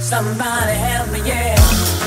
Somebody help me, yeah.